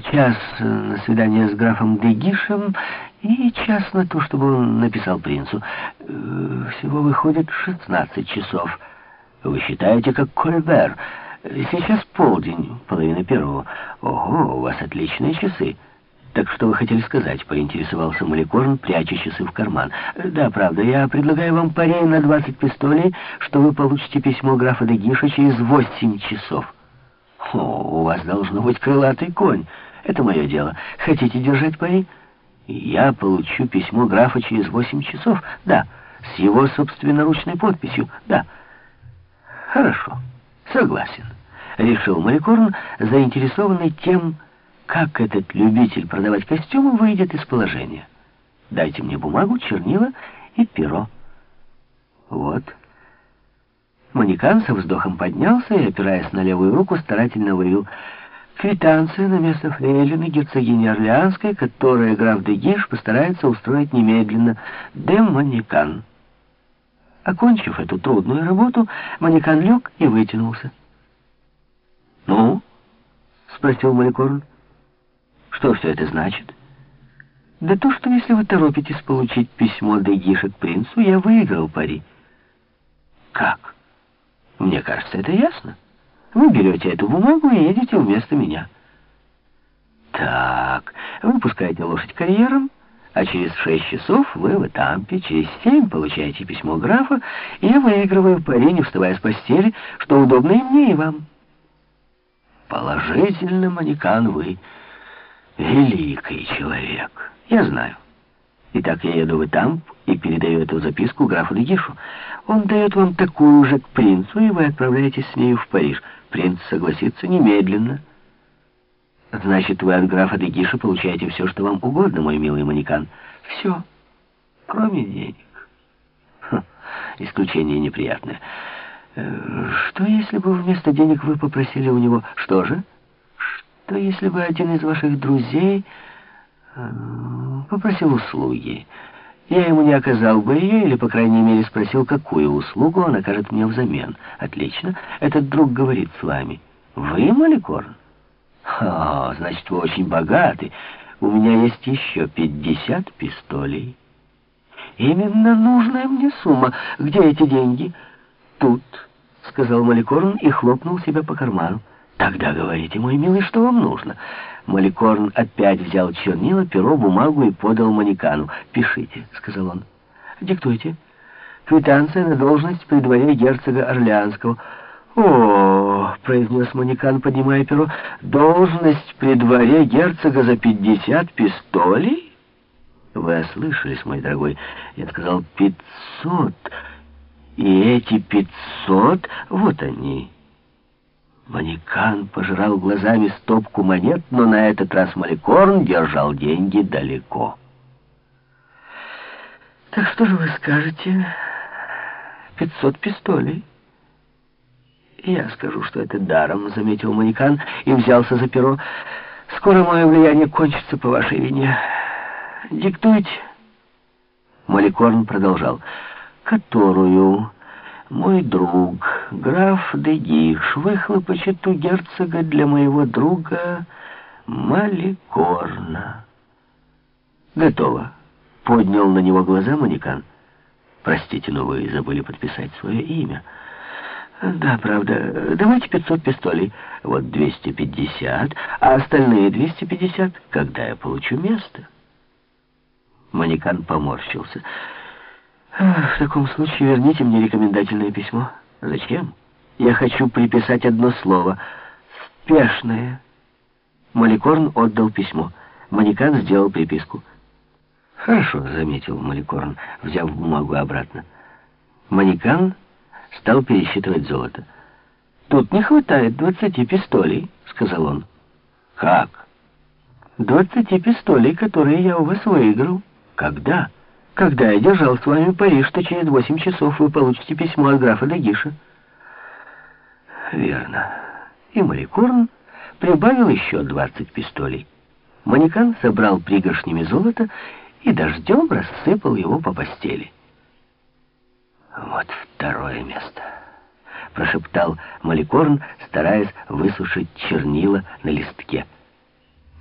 час на свидание с графом Дегишем и час на то, чтобы он написал принцу. Э, всего выходит 16 часов. Вы считаете, как Кольбер. Сейчас полдень, половина первого. Ого, у вас отличные часы. «Так что вы хотели сказать?» — поинтересовался Маликорн, пряча часы в карман. «Да, правда, я предлагаю вам пари на 20 пистолей, что вы получите письмо графа Дегиша через 8 часов». «О, у вас должно быть крылатый конь. Это мое дело. Хотите держать пари?» «Я получу письмо графа через 8 часов?» «Да». «С его собственноручной подписью?» «Да». «Хорошо. Согласен», — решил Маликорн, заинтересованный тем, как этот любитель продавать костюмы выйдет из положения. Дайте мне бумагу, чернила и перо. Вот. Манекан со вздохом поднялся и, опираясь на левую руку, старательно вывел квитанция на место фрейлины герцогини Орлеанской, которая граф Дегиш постарается устроить немедленно. Де Манекан. Окончив эту трудную работу, Манекан лег и вытянулся. «Ну?» — спросил Маликорн. Что все это значит? Да то, что если вы торопитесь получить письмо Дегиша к принцу, я выиграл пари. Как? Мне кажется, это ясно. Вы берете эту бумагу и едете вместо меня. Так, вы пускаете лошадь карьером, а через шесть часов вы в Этампе, через семь получаете письмо графа, и я выигрываю пари, не вставая с постели, что удобно и мне, и вам. Положительно, манекан, вы... Великий человек. Я знаю. Итак, я еду в Этамп и передаю эту записку графу Дегишу. Он дает вам такую же к принцу, и вы отправляетесь с нею в Париж. Принц согласится немедленно. Значит, вы от графа Дегиша получаете все, что вам угодно, мой милый манекан. Все, кроме денег. Ха, исключение неприятное. Э, что, если бы вместо денег вы попросили у него... Что же? то если бы один из ваших друзей попросил услуги, я ему не оказал бы ее, или, по крайней мере, спросил, какую услугу он окажет мне взамен. Отлично. Этот друг говорит с вами. Вы, Маликорн? О, значит, вы очень богаты. У меня есть еще пятьдесят пистолей. Именно нужная мне сумма. Где эти деньги? Тут, сказал Маликорн и хлопнул себя по карману. «Тогда говорите, мой милый, что вам нужно?» Маликорн опять взял чернила, перо, бумагу и подал Манекану. «Пишите», — сказал он. «Диктуйте. Квитанция на должность при дворе герцога Орлеанского». «О, — произнес Манекан, поднимая перо, — должность при дворе герцога за пятьдесят пистолей?» «Вы ослышались, мой дорогой. Я сказал пятьсот. И эти пятьсот, вот они». Манекан пожирал глазами стопку монет, но на этот раз Маликорн держал деньги далеко. «Так что же вы скажете? Пятьсот пистолей?» «Я скажу, что это даром», — заметил Манекан и взялся за перо. «Скоро мое влияние кончится по вашей вине. Диктуйте». Маликорн продолжал. «Которую...» Мой друг, граф Дегиш, выхлопочет у герцога для моего друга Маликорна. Готово. Поднял на него глаза манекан. Простите, но вы забыли подписать свое имя. Да, правда. Давайте 500 пистолей. Вот 250, а остальные 250, когда я получу место. Манекан поморщился. В таком случае верните мне рекомендательное письмо. Зачем? Я хочу приписать одно слово. Спешное. Маликорн отдал письмо. Манекан сделал приписку. Хорошо, заметил Маликорн, взяв бумагу обратно. Манекан стал пересчитывать золото. «Тут не хватает двадцати пистолей», — сказал он. «Как?» «Двадцати пистолей, которые я у вас выиграл». «Когда?» Когда я держал с вами пари, что через восемь часов вы получите письмо от графа Дагиша. Верно. И Маликорн прибавил еще двадцать пистолей. Манекан собрал пригоршнями золота и дождем рассыпал его по постели. Вот второе место, прошептал Маликорн, стараясь высушить чернила на листке.